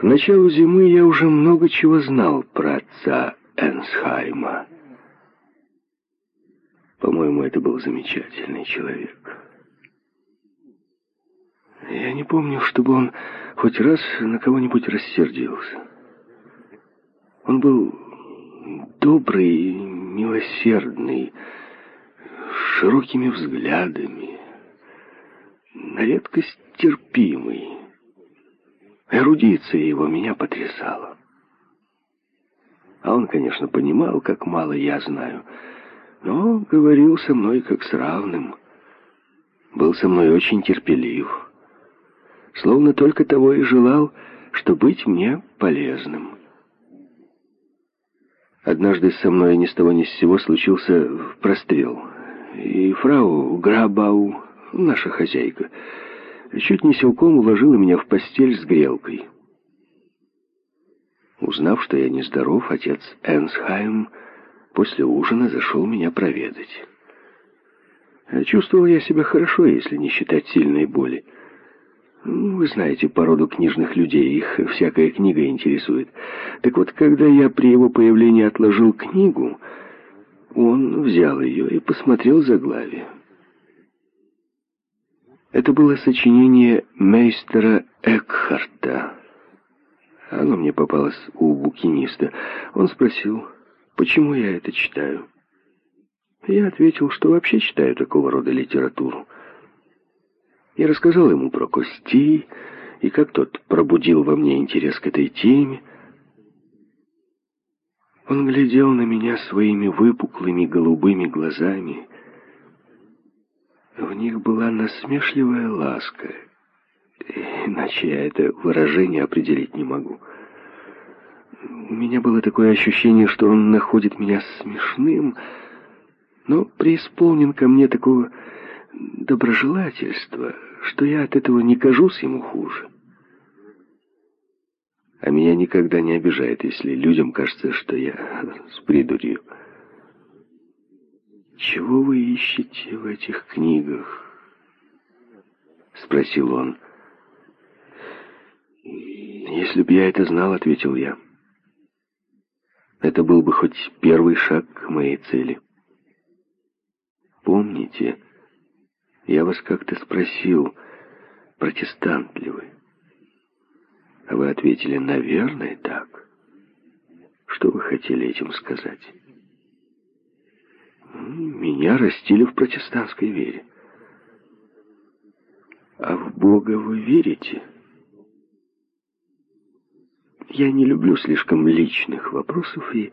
К началу зимы я уже много чего знал про отца Энсхайма. По-моему, это был замечательный человек. Я не помню, чтобы он хоть раз на кого-нибудь рассердился. Он был добрый, милосердный, с широкими взглядами, на редкость терпимый. Эрудиция его меня потрясала. А он, конечно, понимал, как мало я знаю, но говорил со мной как с равным. Был со мной очень терпелив. Словно только того и желал, что быть мне полезным. Однажды со мной ни с того ни с сего случился прострел. И фрау Грабау, наша хозяйка, чуть не силком уложила меня в постель с грелкой. Узнав, что я нездоров, отец Энсхайм после ужина зашел меня проведать. Чувствовал я себя хорошо, если не считать сильной боли. Ну, вы знаете породу книжных людей, их всякая книга интересует. Так вот, когда я при его появлении отложил книгу, он взял ее и посмотрел заглавие. Это было сочинение мейстера Экхарта. Оно мне попалось у букиниста. Он спросил, почему я это читаю. Я ответил, что вообще читаю такого рода литературу. И рассказал ему про Кости, и как тот пробудил во мне интерес к этой теме. Он глядел на меня своими выпуклыми голубыми глазами, в них была насмешливая ласка. Иначе я это выражение определить не могу. У меня было такое ощущение, что он находит меня смешным, но преисполнен ко мне такого доброжелательства, что я от этого не кажусь ему хуже. А меня никогда не обижает, если людям кажется, что я с придурью. «Чего вы ищете в этих книгах?» — спросил он. «Если б я это знал, — ответил я, — это был бы хоть первый шаг к моей цели. Помните, я вас как-то спросил, протестант ли вы? А вы ответили, наверное, так. Что вы хотели этим сказать?» Меня растили в протестантской вере. А в Бога вы верите? Я не люблю слишком личных вопросов, и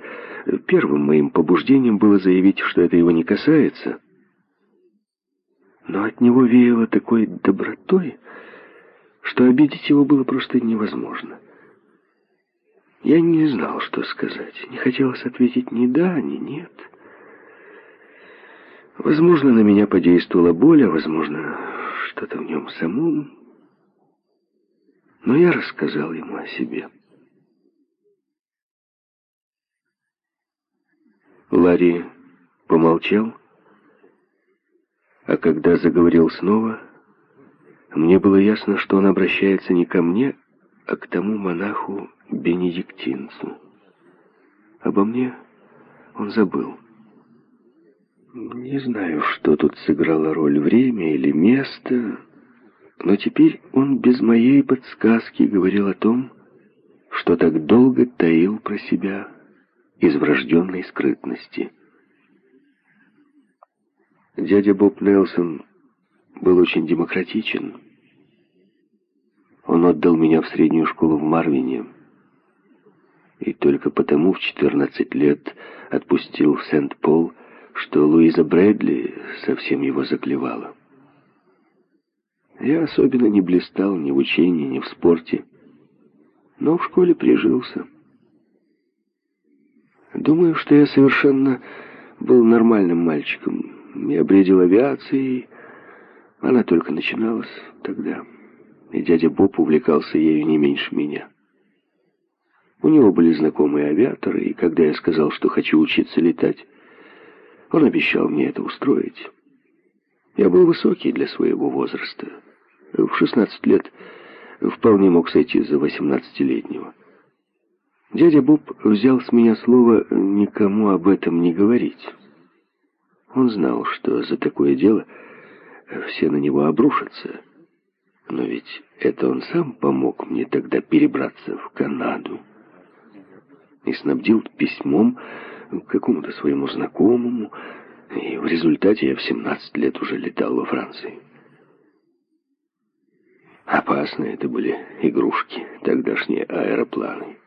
первым моим побуждением было заявить, что это его не касается. Но от него веяло такой добротой, что обидеть его было просто невозможно. Я не знал, что сказать. Не хотелось ответить ни да, ни нет. Возможно, на меня подействовала боль, а возможно, что-то в нем самом. Но я рассказал ему о себе. Ларри помолчал, а когда заговорил снова, мне было ясно, что он обращается не ко мне, а к тому монаху-бенедиктинцу. Обо мне он забыл. Не знаю, что тут сыграло роль, время или место, но теперь он без моей подсказки говорил о том, что так долго таил про себя из врожденной скрытности. Дядя Боб Нелсон был очень демократичен. Он отдал меня в среднюю школу в Марвине, и только потому в 14 лет отпустил в Сент-Пол, что Луиза Брэдли совсем его заклевала. Я особенно не блистал ни в учении, ни в спорте, но в школе прижился. Думаю, что я совершенно был нормальным мальчиком. Я бредил авиацией, она только начиналась тогда, и дядя Боб увлекался ею не меньше меня. У него были знакомые авиаторы, и когда я сказал, что хочу учиться летать, он обещал мне это устроить. Я был высокий для своего возраста. В 16 лет вполне мог сойти за восемнадцатилетнего. Дядя Боб взял с меня слово никому об этом не говорить. Он знал, что за такое дело все на него обрушатся. Но ведь это он сам помог мне тогда перебраться в Канаду и снабдил письмом какому-то своему знакомому, и в результате я в 17 лет уже летал во Франции. Опасные это были игрушки, тогдашние аэропланы.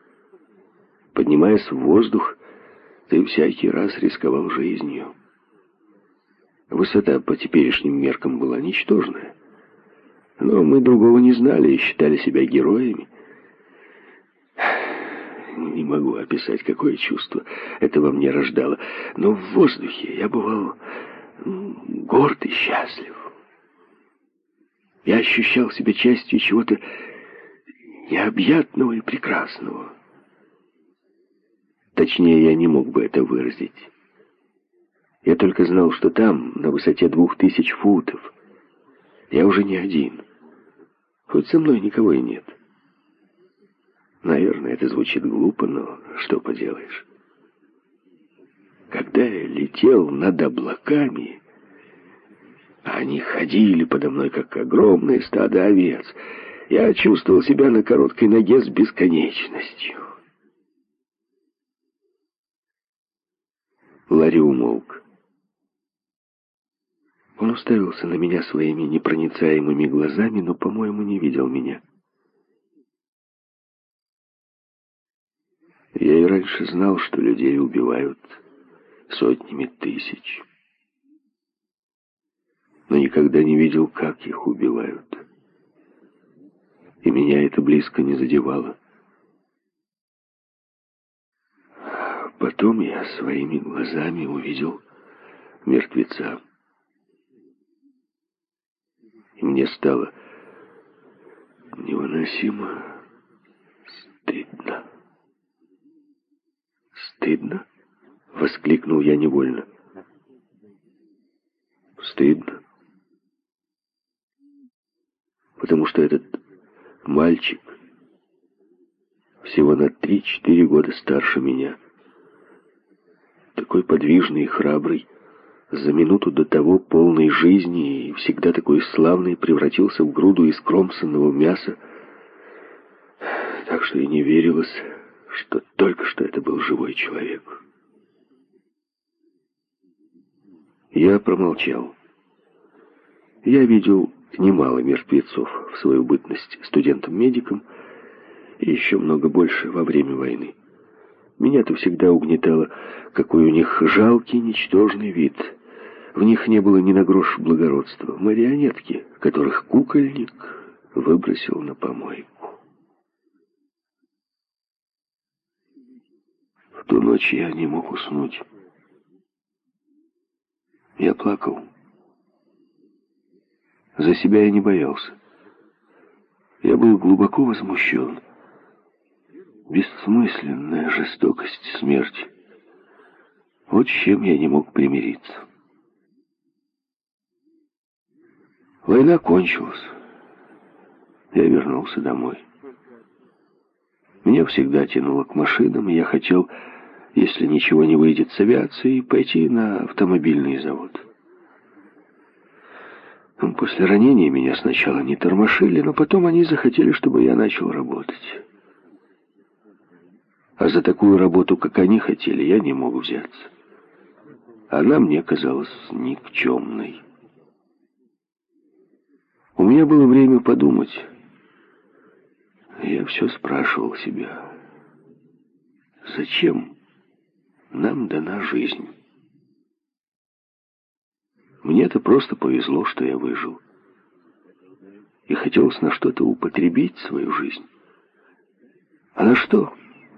Поднимаясь в воздух, ты всякий раз рисковал жизнью. Высота по теперешним меркам была ничтожная. Но мы другого не знали и считали себя героями. Не могу описать, какое чувство это во мне рождало. Но в воздухе я бывал горд и счастлив. Я ощущал себя частью чего-то необъятного и прекрасного. Точнее, я не мог бы это выразить. Я только знал, что там, на высоте двух тысяч футов, я уже не один. Хоть со мной никого и нет. Наверное, это звучит глупо, но что поделаешь. Когда я летел над облаками, они ходили подо мной, как огромное стадо овец, я чувствовал себя на короткой ноге с бесконечностью. Ларри умолк. Он уставился на меня своими непроницаемыми глазами, но, по-моему, не видел меня. Я и раньше знал, что людей убивают сотнями тысяч. Но никогда не видел, как их убивают. И меня это близко не задевало. Потом я своими глазами увидел мертвеца. И мне стало невыносимо стыдно. «Стыдно?» — воскликнул я невольно. «Стыдно. Потому что этот мальчик всего на три-четыре года старше меня, такой подвижный и храбрый, за минуту до того полной жизни и всегда такой славный превратился в груду искромсанного мяса, так что и не верилось, что только что это был живой человек. Я промолчал. Я видел немало мертвецов в свою бытность студентом-медиком и еще много больше во время войны. Меня-то всегда угнетало, какой у них жалкий, ничтожный вид — в них не было ни на грош благородства. Марионетки, которых кукольник выбросил на помойку. В ту ночь я не мог уснуть. Я плакал. За себя я не боялся. Я был глубоко возмущен. Бессмысленная жестокость смерти. Вот с чем я не мог примириться. Война кончилась. Я вернулся домой. Меня всегда тянуло к машинам, и я хотел, если ничего не выйдет с авиацией, пойти на автомобильный завод. После ранения меня сначала не тормошили, но потом они захотели, чтобы я начал работать. А за такую работу, как они хотели, я не мог взяться. Она мне казалась никчемной. У меня было время подумать. Я все спрашивал себя, зачем нам дана жизнь? Мне-то просто повезло, что я выжил. И хотелось на что-то употребить свою жизнь. А на что,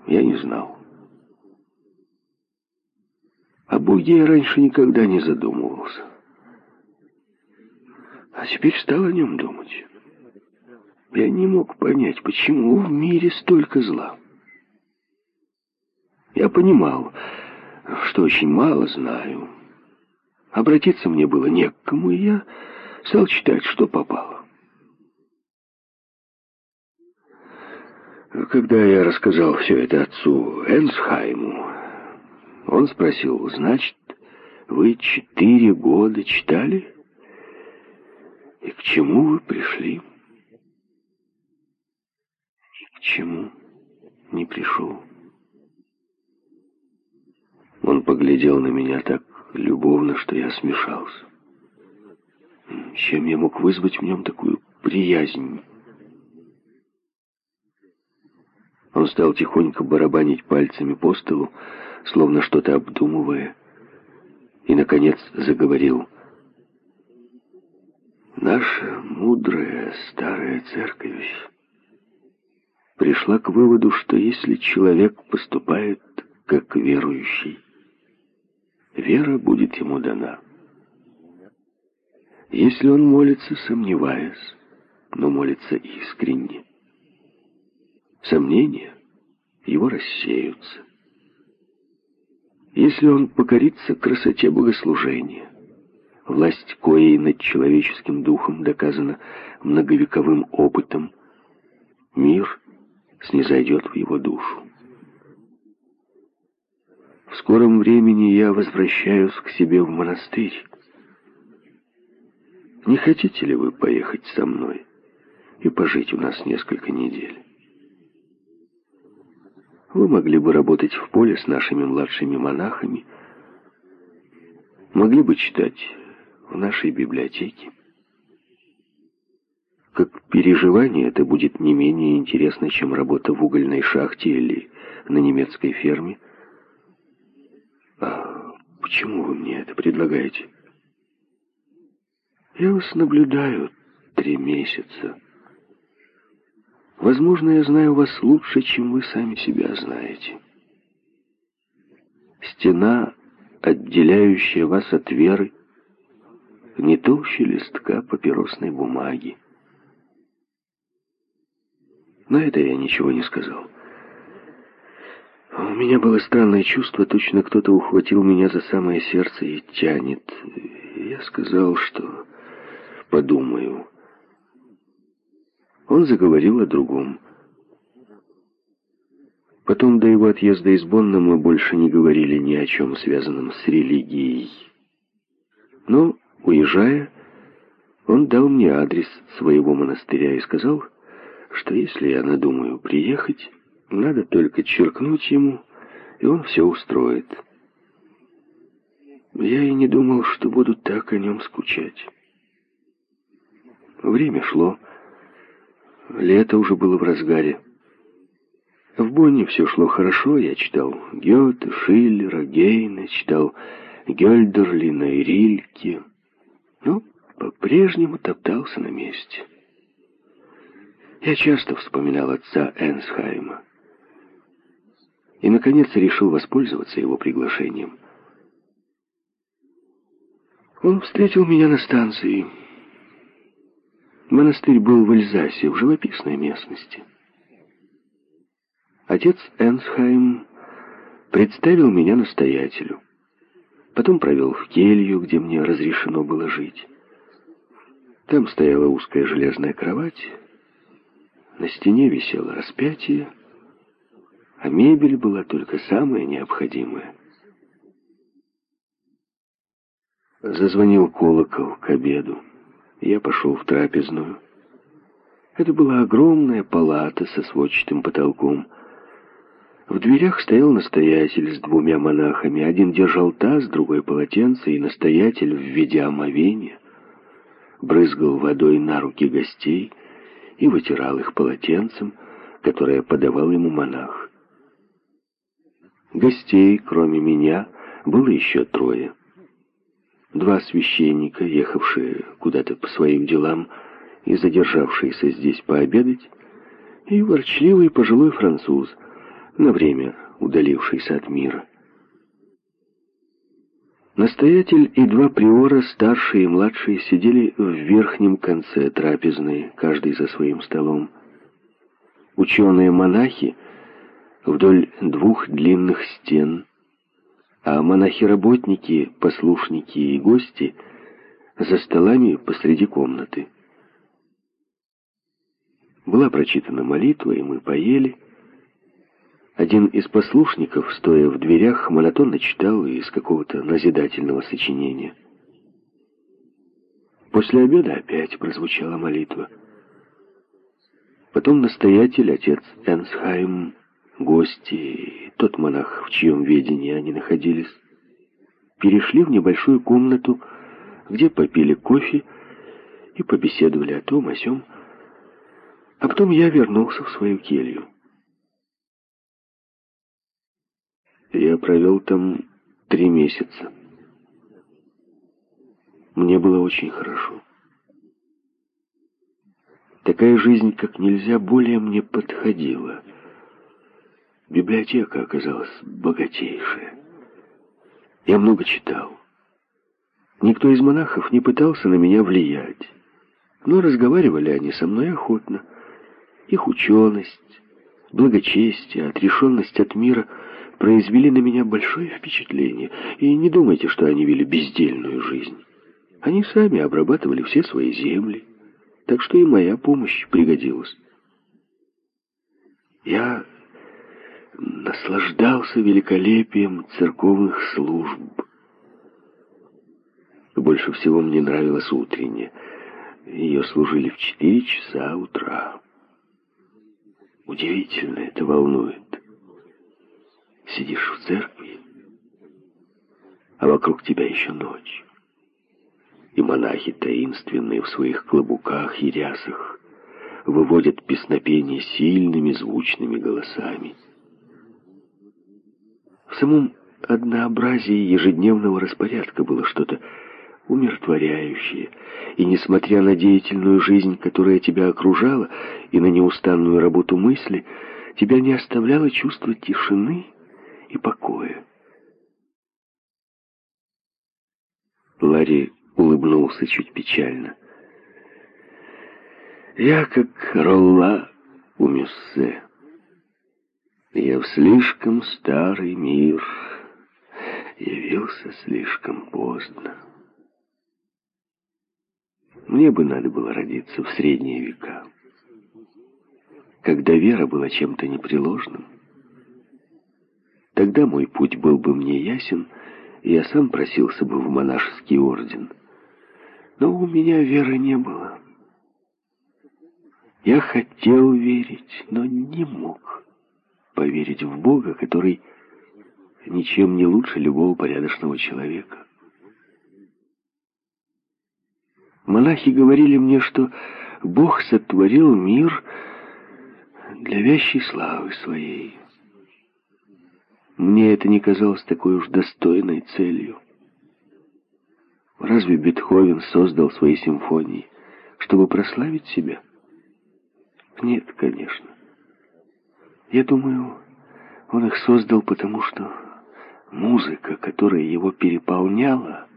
я не знал. О Боге я раньше никогда не задумывался. А теперь стал о нем думать. Я не мог понять, почему в мире столько зла. Я понимал, что очень мало знаю. Обратиться мне было не к кому, и я стал читать, что попало. Когда я рассказал все это отцу Энсхайму, он спросил, значит, вы четыре года читали? И к чему вы пришли? Чему не пришел. Он поглядел на меня так любовно, что я смешался. Чем я мог вызвать в нем такую приязнь? Он стал тихонько барабанить пальцами по столу, словно что-то обдумывая, и, наконец, заговорил. «Наша мудрая старая церковь пришла к выводу, что если человек поступает как верующий, вера будет ему дана. Если он молится, сомневаясь, но молится искренне, сомнения его рассеются. Если он покорится красоте богослужения, власть коей над человеческим духом доказана многовековым опытом, мир снизойдет в его душу. В скором времени я возвращаюсь к себе в монастырь. Не хотите ли вы поехать со мной и пожить у нас несколько недель? Вы могли бы работать в поле с нашими младшими монахами, могли бы читать в нашей библиотеке. Как переживание это будет не менее интересно, чем работа в угольной шахте или на немецкой ферме. А почему вы мне это предлагаете? Я вас наблюдаю три месяца. Возможно, я знаю вас лучше, чем вы сами себя знаете. Стена, отделяющая вас от веры, не толще листка папиросной бумаги. На это я ничего не сказал. У меня было странное чувство, точно кто-то ухватил меня за самое сердце и тянет. Я сказал, что подумаю. Он заговорил о другом. Потом до его отъезда из Бонна мы больше не говорили ни о чем связанном с религией. Но, уезжая, он дал мне адрес своего монастыря и сказал, что если я надумаю приехать, надо только черкнуть ему, и он все устроит. Я и не думал, что буду так о нем скучать. Время шло. Лето уже было в разгаре. В Бонне все шло хорошо. Я читал Гёте, Шиллера, Гейна, читал Гёльдерлина и Рильке. Но по-прежнему топтался на месте. Я часто вспоминал отца Энсхайма и, наконец, решил воспользоваться его приглашением. Он встретил меня на станции. Монастырь был в Эльзасе, в живописной местности. Отец Энсхайм представил меня настоятелю. Потом провел в келью, где мне разрешено было жить. Там стояла узкая железная кровать, на стене висело распятие, а мебель была только самая необходимая. Зазвонил колокол к обеду. Я пошел в трапезную. Это была огромная палата со сводчатым потолком. В дверях стоял настоятель с двумя монахами. Один держал таз, другой полотенце, и настоятель в виде омовения брызгал водой на руки гостей и вытирал их полотенцем, которое подавал ему монах. Гостей, кроме меня, было еще трое. Два священника, ехавшие куда-то по своим делам и задержавшиеся здесь пообедать, и ворчливый пожилой француз, на время удалившийся от мира. Настоятель и два приора, старшие и младшие, сидели в верхнем конце трапезной, каждый за своим столом. Ученые-монахи вдоль двух длинных стен, а монахи-работники, послушники и гости за столами посреди комнаты. Была прочитана молитва, и мы поели — Один из послушников, стоя в дверях, монотонно читал из какого-то назидательного сочинения. После обеда опять прозвучала молитва. Потом настоятель, отец Энсхайм, гости, тот монах, в чьем ведении они находились, перешли в небольшую комнату, где попили кофе и побеседовали о том, о сём, а потом я вернулся в свою келью. Я провел там три месяца. Мне было очень хорошо. Такая жизнь как нельзя более мне подходила. Библиотека оказалась богатейшая. Я много читал. Никто из монахов не пытался на меня влиять. Но разговаривали они со мной охотно. Их ученость, благочестие, отрешенность от мира произвели на меня большое впечатление. И не думайте, что они вели бездельную жизнь. Они сами обрабатывали все свои земли, так что и моя помощь пригодилась. Я наслаждался великолепием церковных служб. Больше всего мне нравилась утренняя. Ее служили в четыре часа утра. Удивительно, это волнует. Сидишь в церкви, а вокруг тебя еще ночь и монахи таинственные в своих клобуках и рясах выводят песнопение сильными звучными голосами. В самом однообразии ежедневного распорядка было что-то умиротворяющее, и, несмотря на деятельную жизнь, которая тебя окружала, и на неустанную работу мысли, тебя не оставляло чувство тишины и покоя. Ларри улыбнулся чуть печально. Я как Ролла у Мюссе. Я в слишком старый мир явился слишком поздно. Мне бы надо было родиться в средние века, когда вера была чем-то непреложным. Тогда мой путь был бы мне ясен, и я сам просился бы в монашеский орден — но у меня веры не было. Я хотел верить, но не мог поверить в Бога, который ничем не лучше любого порядочного человека. Монахи говорили мне, что Бог сотворил мир для вящей славы своей. Мне это не казалось такой уж достойной целью. Разве Бетховен создал свои симфонии, чтобы прославить себя? Нет, конечно. Я думаю, он их создал потому, что музыка, которая его переполняла,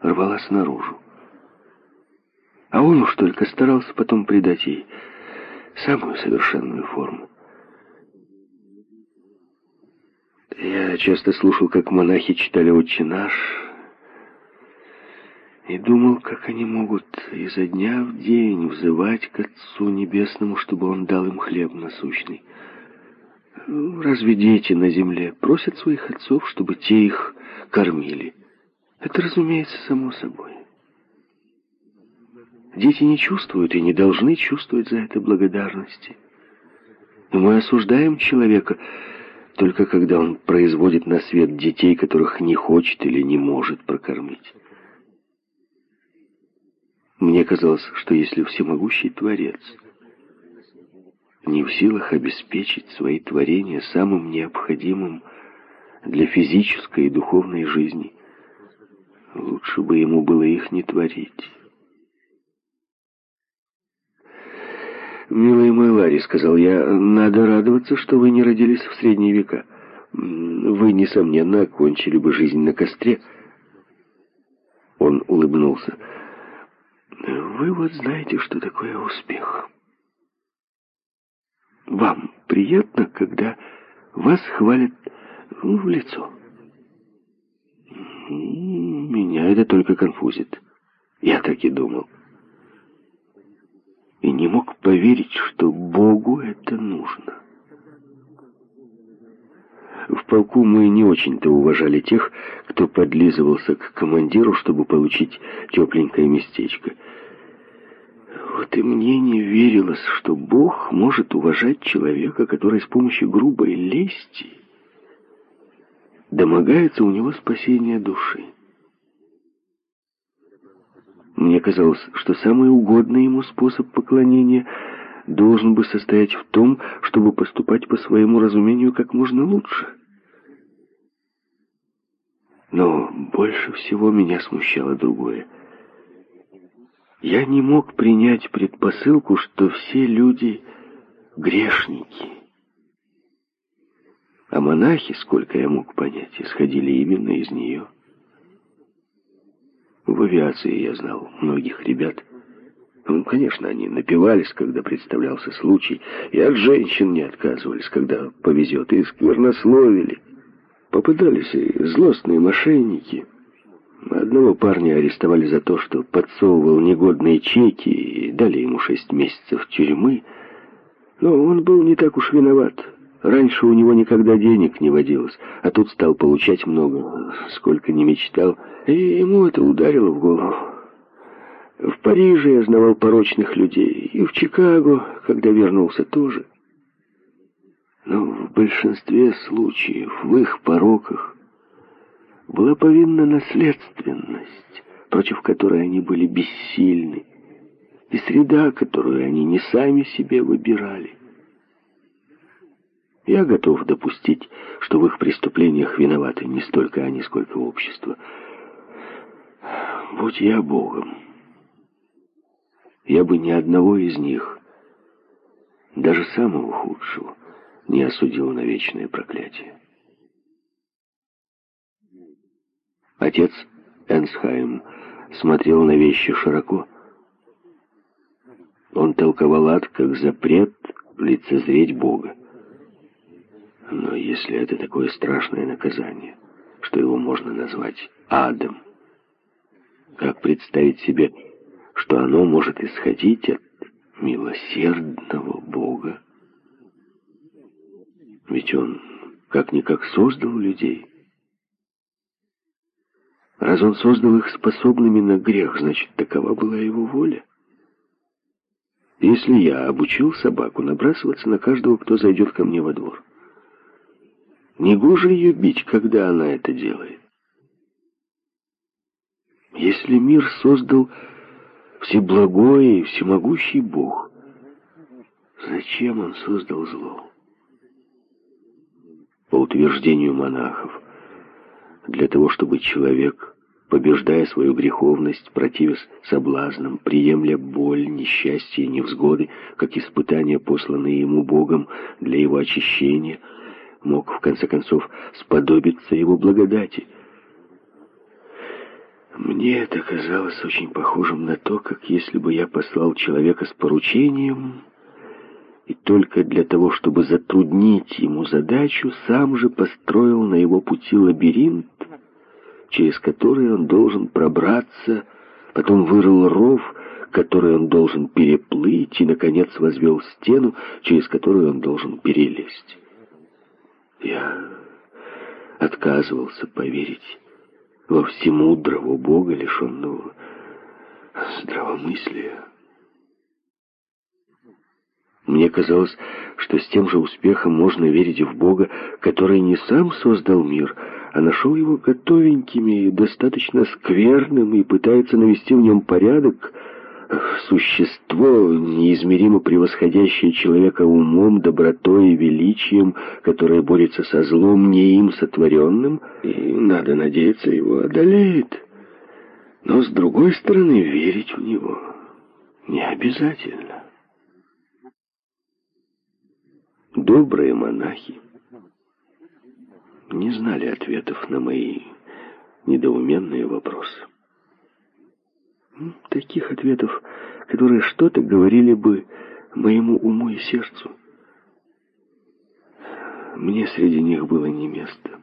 рвалась наружу. А он уж только старался потом придать ей самую совершенную форму. Я часто слушал, как монахи читали «Отче наш», и думал, как они могут изо дня в день взывать к Отцу Небесному, чтобы Он дал им хлеб насущный. Разве дети на земле просят своих отцов, чтобы те их кормили? Это, разумеется, само собой. Дети не чувствуют и не должны чувствовать за это благодарности. И мы осуждаем человека только когда он производит на свет детей, которых не хочет или не может прокормить. Мне казалось, что если всемогущий Творец не в силах обеспечить свои творения самым необходимым для физической и духовной жизни, лучше бы ему было их не творить. «Милый мой Ларри», — сказал я, — «надо радоваться, что вы не родились в средние века. Вы, несомненно, окончили бы жизнь на костре». Он улыбнулся. Вы вот знаете, что такое успех. Вам приятно, когда вас хвалят в лицо. Меня это только конфузит. Я так и думал. И не мог поверить, что Богу это нужно. полку мы не очень-то уважали тех, кто подлизывался к командиру, чтобы получить тепленькое местечко. Вот и мне не верилось, что Бог может уважать человека, который с помощью грубой лести домогается у него спасения души. Мне казалось, что самый угодный ему способ поклонения должен бы состоять в том, чтобы поступать по своему разумению как можно лучше. Но больше всего меня смущало другое. Я не мог принять предпосылку, что все люди — грешники. А монахи, сколько я мог понять, исходили именно из нее. В авиации я знал многих ребят. Ну, конечно, они напивались, когда представлялся случай, и от женщин не отказывались, когда повезет, и сквернословили. Попадались и злостные мошенники. Одного парня арестовали за то, что подсовывал негодные чеки, и дали ему шесть месяцев тюрьмы. Но он был не так уж виноват. Раньше у него никогда денег не водилось, а тут стал получать много, сколько не мечтал, и ему это ударило в голову. В Париже я знавал порочных людей, и в Чикаго, когда вернулся, тоже. Но в большинстве случаев, в их пороках, была повинна наследственность, против которой они были бессильны, и среда, которую они не сами себе выбирали. Я готов допустить, что в их преступлениях виноваты не столько они, сколько общество. Будь я Богом, я бы ни одного из них, даже самого худшего, не осудил на вечное проклятие. Отец Энсхайм смотрел на вещи широко. Он толковал ад как запрет лицезреть Бога. Но если это такое страшное наказание, что его можно назвать адом, как представить себе, что оно может исходить от милосердного Бога? Ведь он как-никак создал людей. Раз он создал их способными на грех, значит, такова была его воля. Если я обучил собаку набрасываться на каждого, кто зайдет ко мне во двор, Негоже ее бить, когда она это делает. Если мир создал всеблагой и всемогущий Бог, зачем он создал зло? По утверждению монахов, для того, чтобы человек, побеждая свою греховность, противясь соблазнам, приемля боль, несчастье невзгоды, как испытания, посланные ему Богом для его очищения – мог, в конце концов, сподобиться его благодати. Мне это казалось очень похожим на то, как если бы я послал человека с поручением и только для того, чтобы затруднить ему задачу, сам же построил на его пути лабиринт, через который он должен пробраться, потом вырыл ров, который он должен переплыть, и, наконец, возвел стену, через которую он должен перелезть. Я отказывался поверить во всемудрого Бога, лишенного здравомыслия. Мне казалось, что с тем же успехом можно верить в Бога, который не сам создал мир, а нашел его готовеньким и достаточно скверным и пытается навести в нем порядок, существо, неизмеримо превосходящее человека умом, добротой и величием, которое борется со злом, не им сотворенным, и, надо надеяться, его одолеет. Но, с другой стороны, верить в него не обязательно. Добрые монахи не знали ответов на мои недоуменные вопросы. Таких ответов, которые что-то говорили бы моему уму и сердцу. Мне среди них было не место.